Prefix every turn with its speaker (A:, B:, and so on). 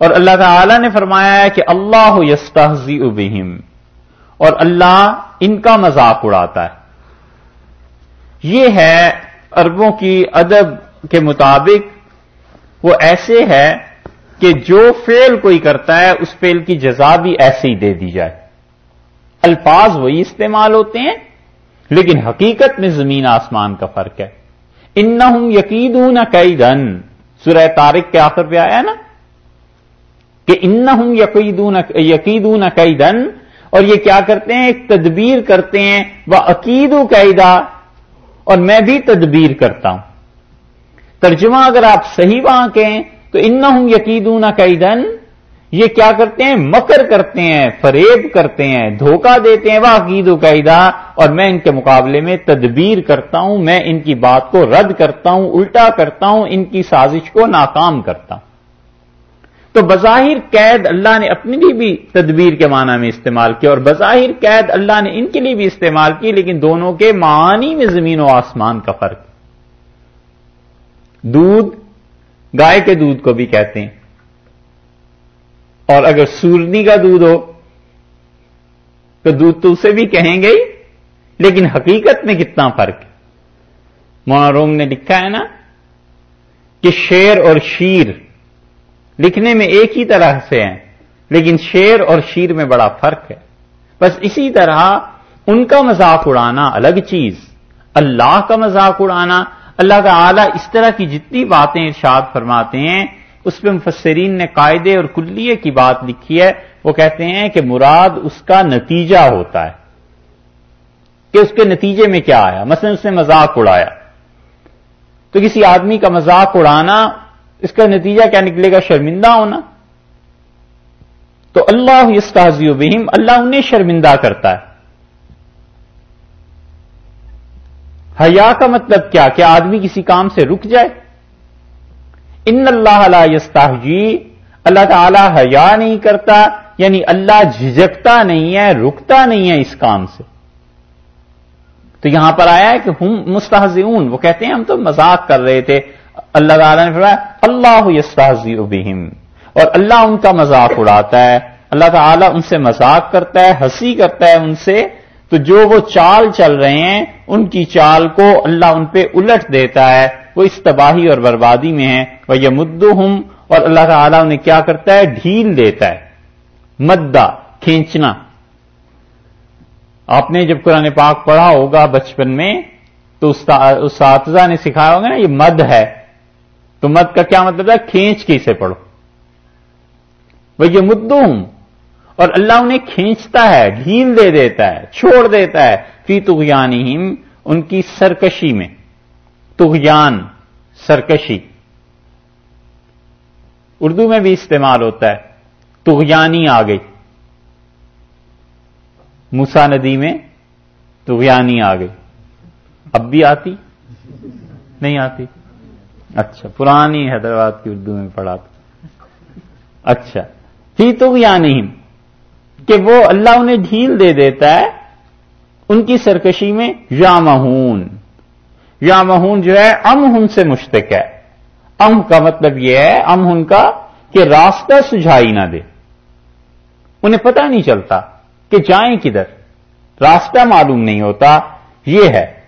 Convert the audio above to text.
A: اور اللہ تعالی نے فرمایا ہے کہ اللہ یستحزی بہم، اور اللہ ان کا مذاق اڑاتا ہے۔ یہ ہے عربوں کی ادب کے مطابق، وہ ایسے ہے کہ جو فیل کوئی کرتا ہے، اس فیل کی جزا بھی ایسے ہی دے دی جائے۔ الفاظ وہی استعمال ہوتے ہیں، لیکن حقیقت میں زمین آسمان کا فرق ہے۔ ان نہ ہوں یقین کئی دن سورہ تارک کے آخر پہ آیا نا؟ کہ ان ہوں یقیدون کئی دن اور یہ کیا کرتے ہیں؟ ایک تدبیر کرتے ہیں وہ عقید قیدا، اور میں بھی تدبیر کرتا ہوں۔ ترجمہ اگر آپ صحیح وہاں کہیں، تو ان ہوں یقیدون کئی دن یہ کیا کرتے ہیں؟ مکر کرتے ہیں، فریب کرتے ہیں، دھوکہ دیتے ہیں وہ عقید و قیدا، اور میں ان کے مقابلے میں تدبیر کرتا ہوں، میں ان کی بات کو رد کرتا ہوں، الٹا کرتا ہوں، ان کی سازش کو ناکام کرتا ہوں۔ تو بظاہر قید اللہ نے اپنے لیے بھی تدبیر کے معنی میں استعمال کیا اور بظاہر قید اللہ نے ان کے لیے بھی استعمال کی، لیکن دونوں کے معنی میں زمین و آسمان کا فرق۔ دودھ، گائے کے دودھ کو بھی کہتے ہیں۔ اور اگر سورنی کا دودھ ہو، تو دودھ تو اسے بھی کہیں گے ہی، لیکن حقیقت میں کتنا فرق ہے۔ مونا نے لکھا ہے نا کہ شیر اور شیر لکھنے میں ایک ہی طرح سے ہیں، لیکن شیر اور شیر میں بڑا فرق ہے۔ بس اسی طرح ان کا مذاق اڑانا الگ چیز، اللہ کا مذاق اڑانا۔ اللہ کا اعلیٰ اس طرح کی جتنی باتیں ارشاد فرماتے ہیں، اس پہ مفسرین نے قاعدے اور کلیے کی بات لکھی ہے۔ وہ کہتے ہیں کہ مراد اس کا نتیجہ ہوتا ہے۔ کہ اس کے نتیجے میں کیا آیا؟ مثلا اس نے مذاق اڑایا۔ تو کسی آدمی کا مذاق اڑانا اس کا نتیجہ کیا نکلے گا؟ شرمندہ ہونا۔ تو اللہ استاذی بہم، اللہ انہیں شرمندہ کرتا ہے۔ حیا کا مطلب کیا؟ کہ آدمی کسی کام سے رک جائے۔ ان اللہ یستاحجی اللہ تعالی حیا نہیں کرتا یعنی اللہ جھجکتا نہیں ہے، رکتا نہیں ہے اس کام سے۔ تو یہاں پر آیا ہے کہ ہم مستحزون وہ کہتے ہیں ہم تو مذاق کر رہے تھے۔ اللہ تعالیٰ نے فرمایا، اللہ یستحزی بہم. اور اللہ ان کا مذاق اڑاتا ہے، اللہ تعالیٰ ان سے مذاق کرتا ہے، ہنسی کرتا ہے ان سے۔ تو جو وہ چال چل رہے ہیں، ان کی چال کو اللہ ان پہ الٹ دیتا ہے، وہ اس تباہی اور بربادی میں ہے وہ یہ مدو ہوں اور اللہ تعالیٰ انہیں کیا کرتا ہے؟ ڈھیل دیتا ہے۔ مدہ، کھینچنا۔ آپ نے جب قرآن پاک پڑھا ہوگا بچپن میں، تو اساتذہ نے سکھایا ہوگا نا، یہ مد ہے۔ تو مد کا کیا مطلب ہے؟ کھینچ کے اسے پڑھو۔ وہ یہ مدو ہوں اور اللہ انہیں کھینچتا ہے ڈھیل دے دیتا ہے، چھوڑ دیتا ہے۔ فی تغیانہم ان کی سرکشی میں۔ تغیان سرکشی۔ اردو میں بھی استعمال ہوتا ہے۔ تغیانی آ گئی موسا ندی میں تغیانی آ گئی اب بھی آتی؟ نہیں آتی۔ اچھا پرانی حیدرآباد کی اردو میں پڑھا تھا۔ اچھا تھی تو یا نہیں کہ وہ اللہ انہیں ڈھیل دے دیتا ہے، ان کی سرکشی میں یا مہون یا مہون جو ہے، ام سے مشتق ہے۔ ام کا مطلب یہ ہے، ام کا کہ راستہ سجھائی نہ دے۔ انہیں پتہ نہیں چلتا کہ جائیں کدھر۔ راستہ معلوم نہیں ہوتا، یہ ہے۔